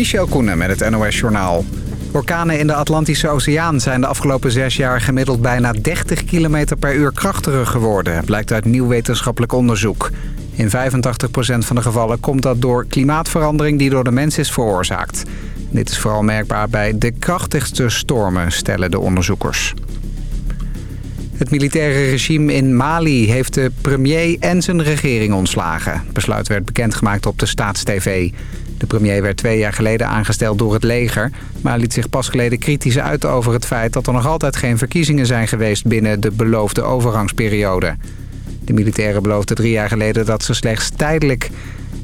Michel Koenen met het NOS-journaal. Orkanen in de Atlantische Oceaan zijn de afgelopen zes jaar gemiddeld bijna 30 km per uur krachtiger geworden, blijkt uit nieuw wetenschappelijk onderzoek. In 85% van de gevallen komt dat door klimaatverandering die door de mens is veroorzaakt. Dit is vooral merkbaar bij de krachtigste stormen, stellen de onderzoekers. Het militaire regime in Mali heeft de premier en zijn regering ontslagen. Besluit werd bekendgemaakt op de Staatstv. De premier werd twee jaar geleden aangesteld door het leger... maar liet zich pas geleden kritisch uit over het feit... dat er nog altijd geen verkiezingen zijn geweest binnen de beloofde overgangsperiode. De militairen beloofden drie jaar geleden dat ze slechts tijdelijk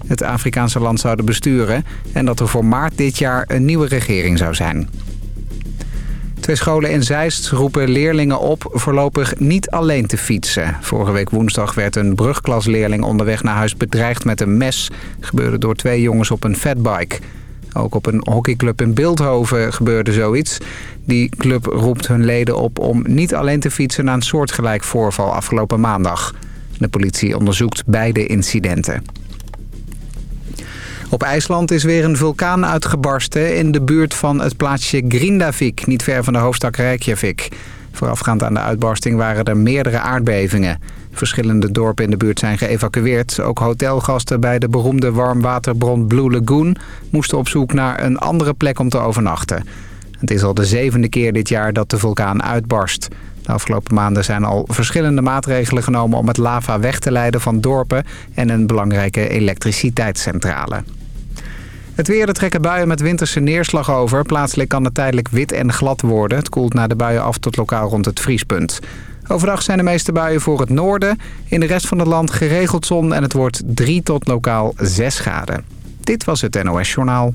het Afrikaanse land zouden besturen... en dat er voor maart dit jaar een nieuwe regering zou zijn. Twee scholen in Zeist roepen leerlingen op voorlopig niet alleen te fietsen. Vorige week woensdag werd een brugklasleerling onderweg naar huis bedreigd met een mes. gebeurde door twee jongens op een fatbike. Ook op een hockeyclub in Beeldhoven gebeurde zoiets. Die club roept hun leden op om niet alleen te fietsen... na een soortgelijk voorval afgelopen maandag. De politie onderzoekt beide incidenten. Op IJsland is weer een vulkaan uitgebarsten in de buurt van het plaatsje Grindavik, niet ver van de hoofdstad Reykjavik. Voorafgaand aan de uitbarsting waren er meerdere aardbevingen. Verschillende dorpen in de buurt zijn geëvacueerd. Ook hotelgasten bij de beroemde warmwaterbron Blue Lagoon moesten op zoek naar een andere plek om te overnachten. Het is al de zevende keer dit jaar dat de vulkaan uitbarst. De afgelopen maanden zijn al verschillende maatregelen genomen om het lava weg te leiden van dorpen en een belangrijke elektriciteitscentrale. Het weer, er trekken buien met winterse neerslag over. Plaatselijk kan het tijdelijk wit en glad worden. Het koelt na de buien af tot lokaal rond het vriespunt. Overdag zijn de meeste buien voor het noorden. In de rest van het land geregeld zon en het wordt 3 tot lokaal 6 graden. Dit was het NOS Journaal.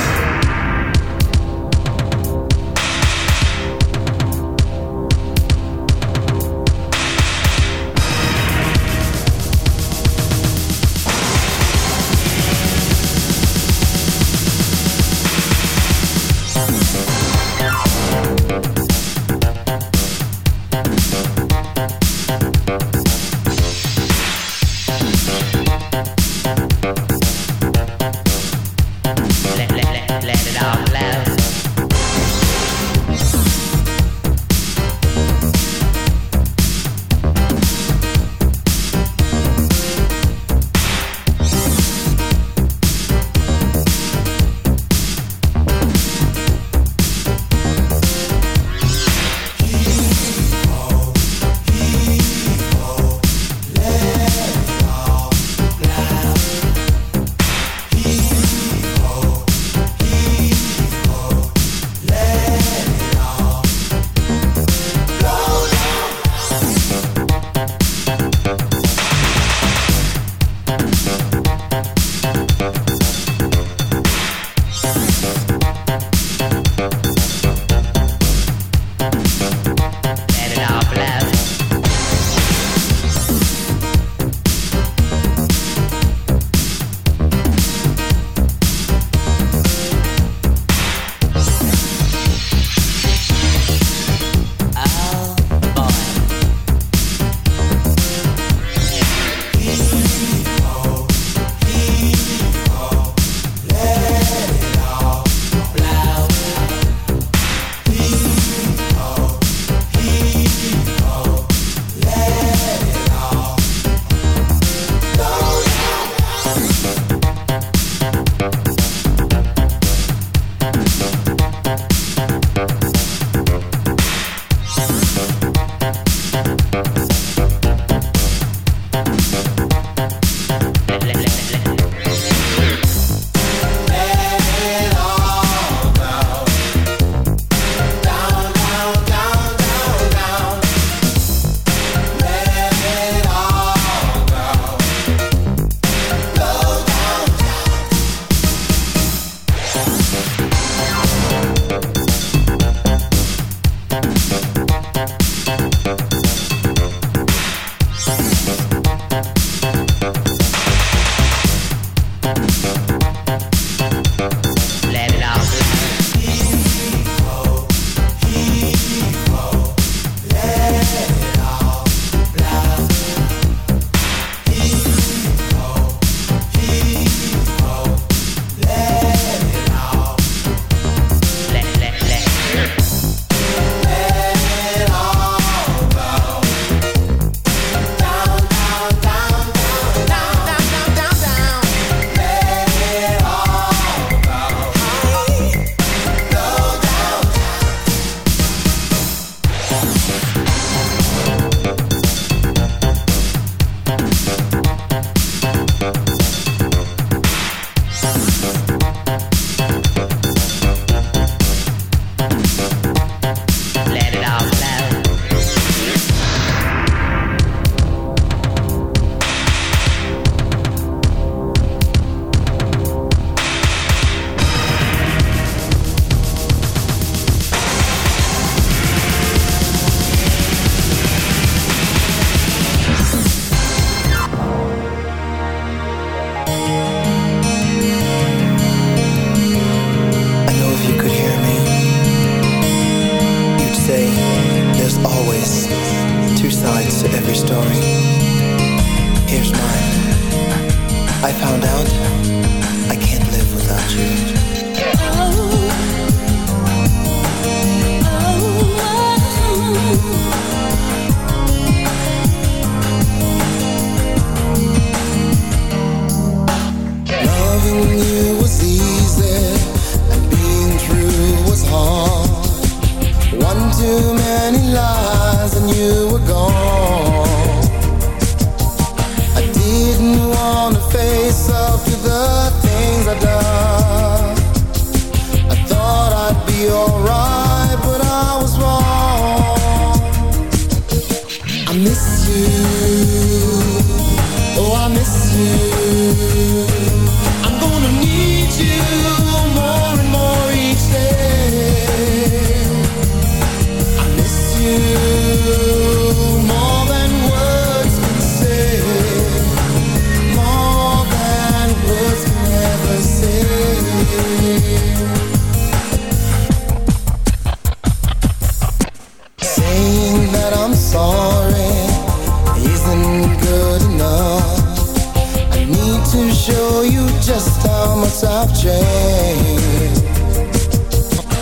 show you just how much I've changed.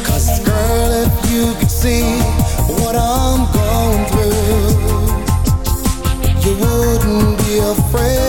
Cause girl, if you could see what I'm going through You wouldn't be afraid.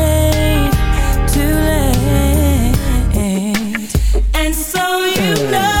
you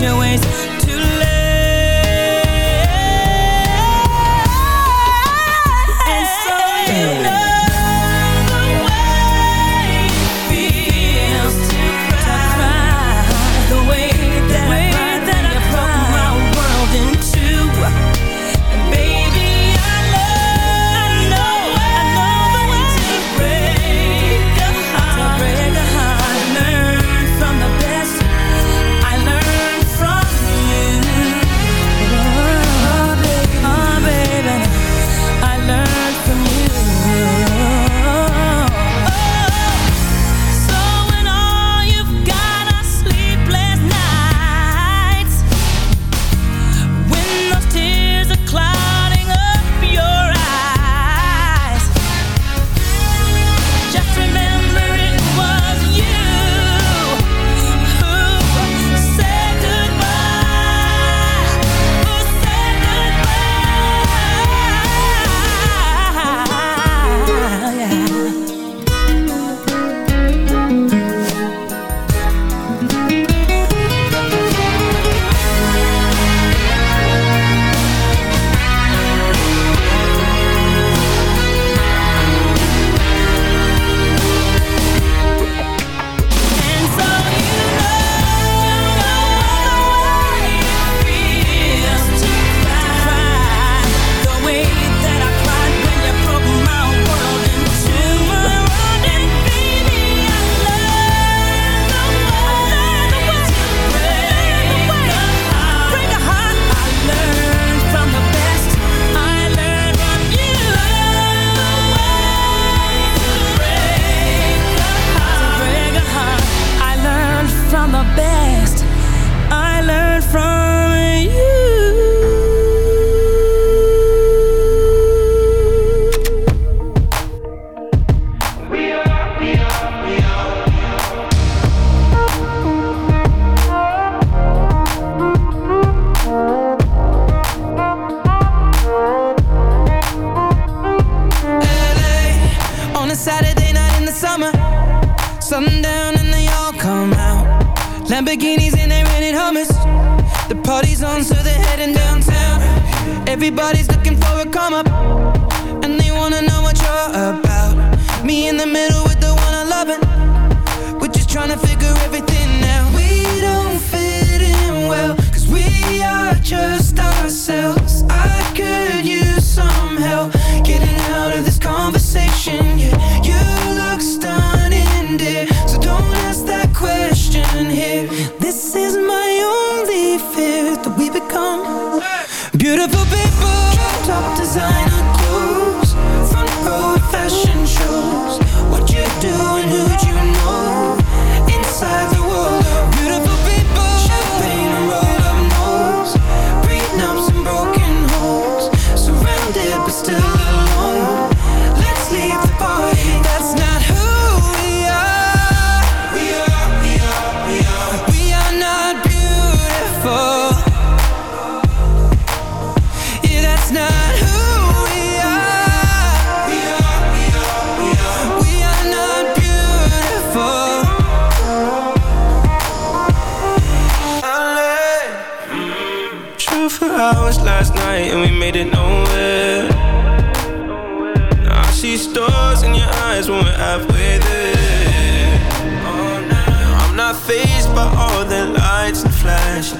your ways.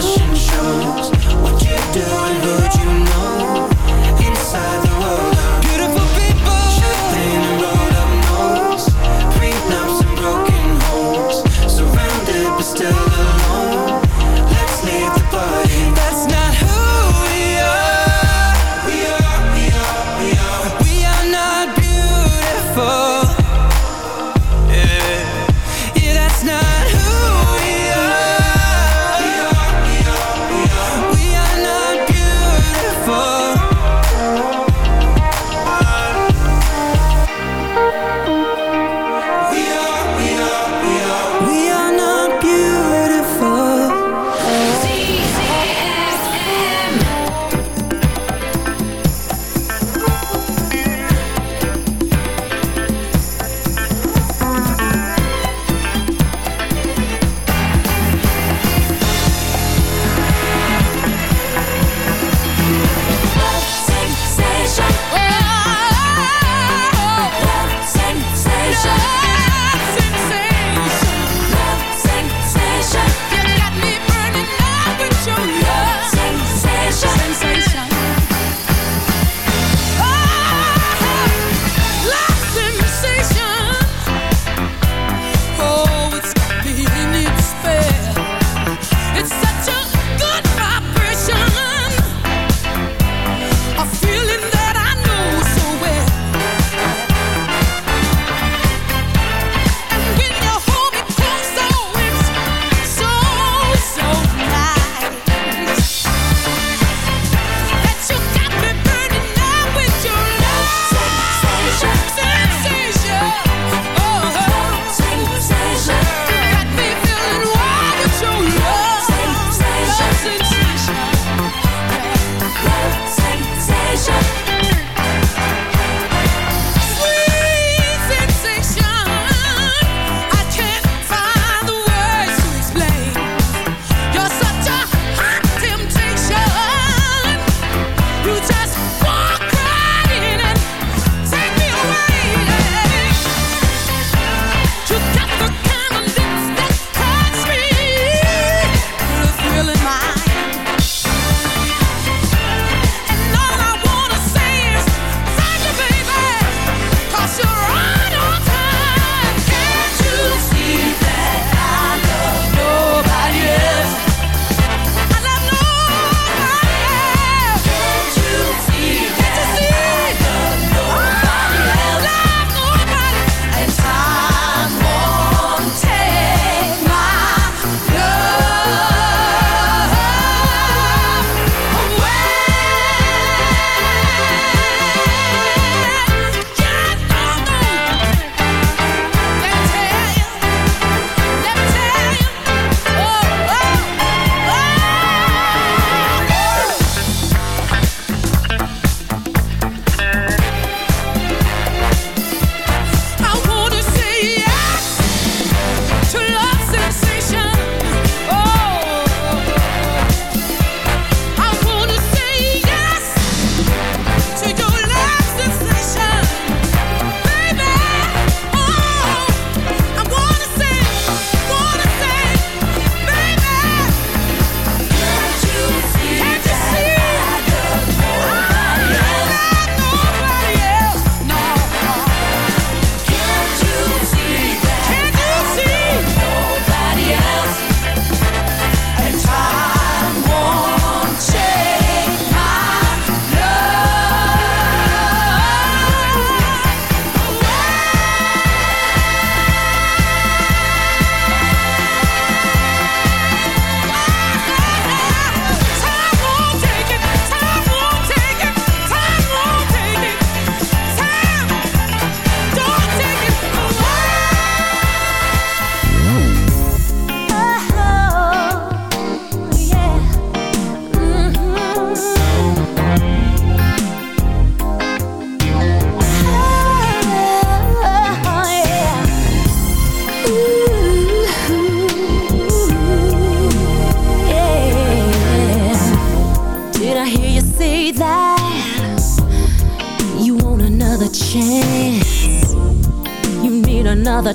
fashion shows. What you doing? Who'd you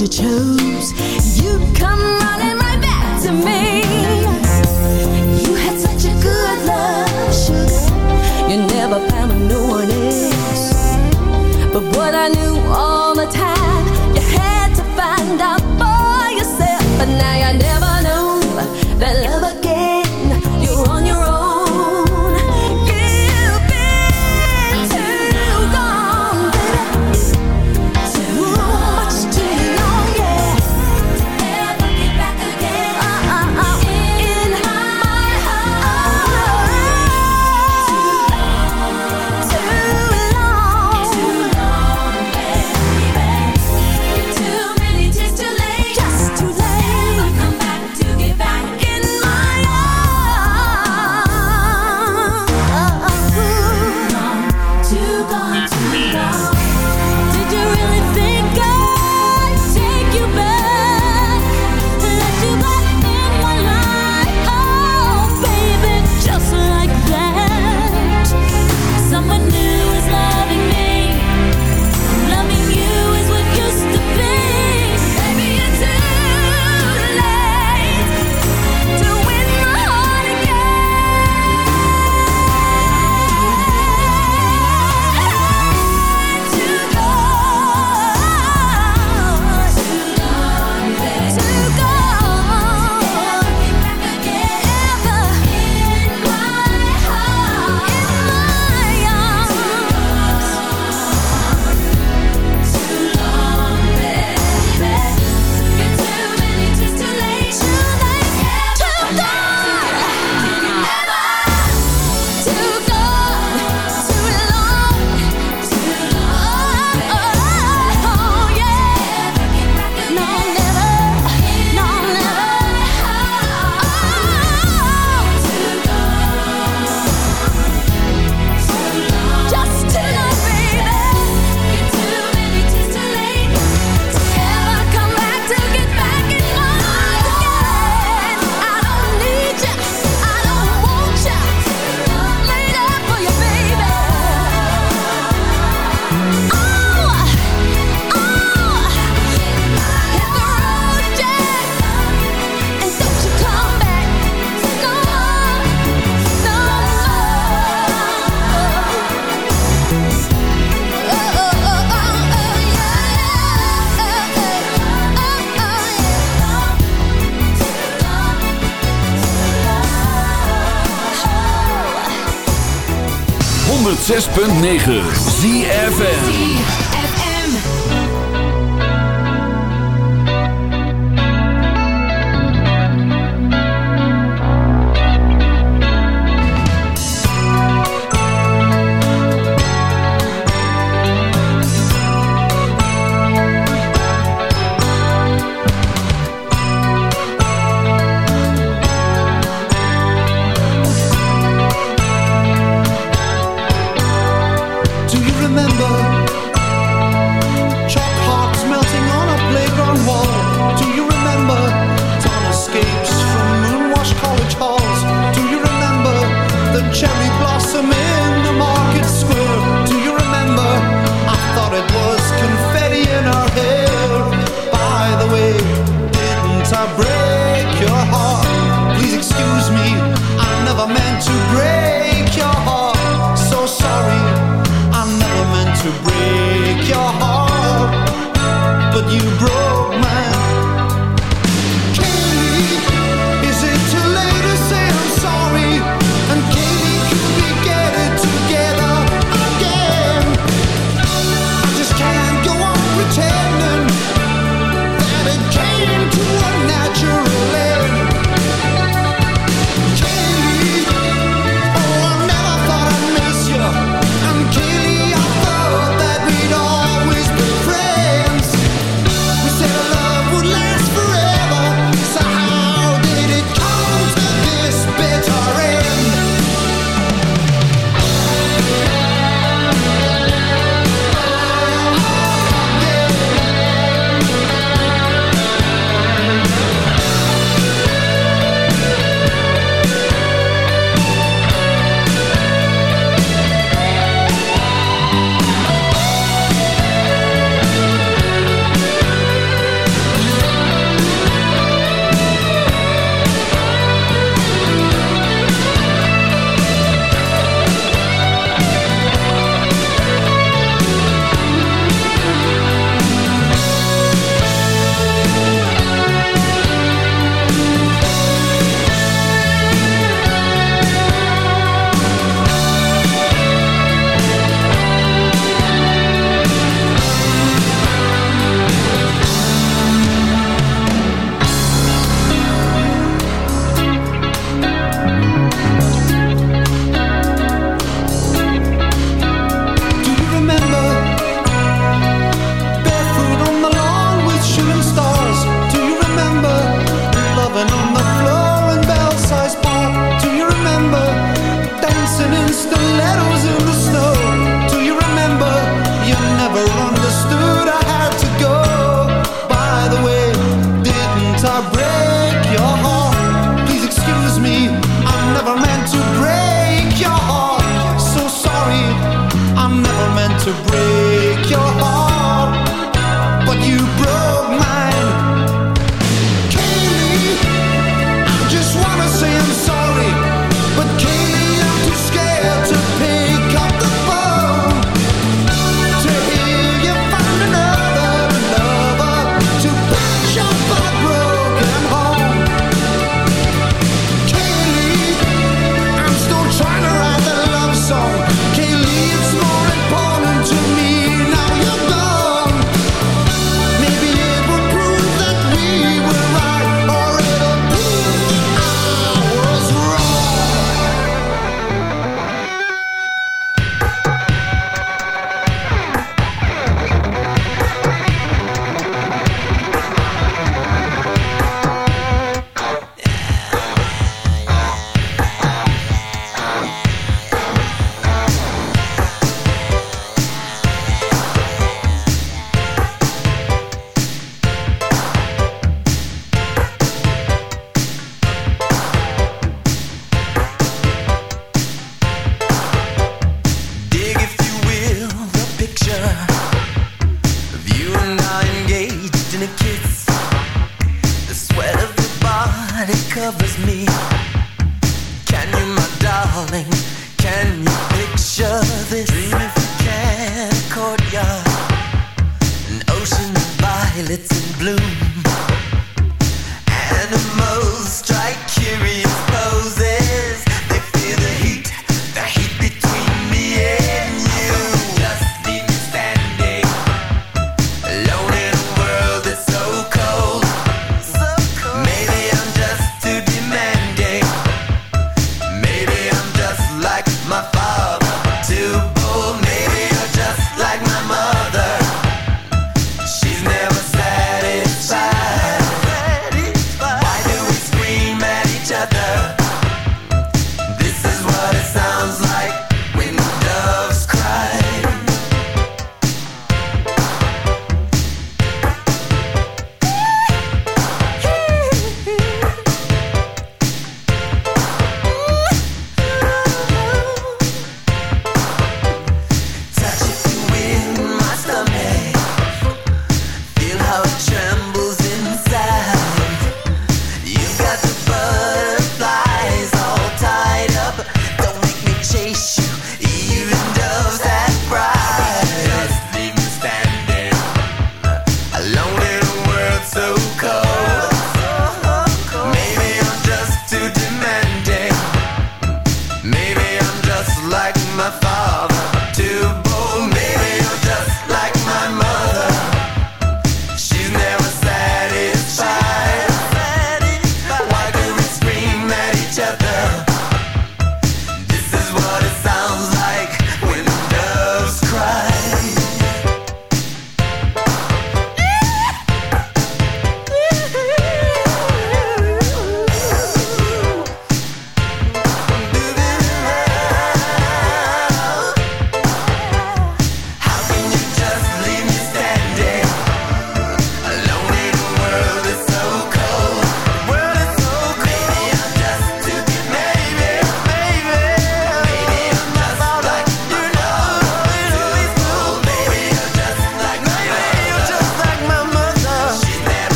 you chose. You come running right back to me. You had such a good love, sugar. You never found no one else But what I knew all the time 106.9 ZFN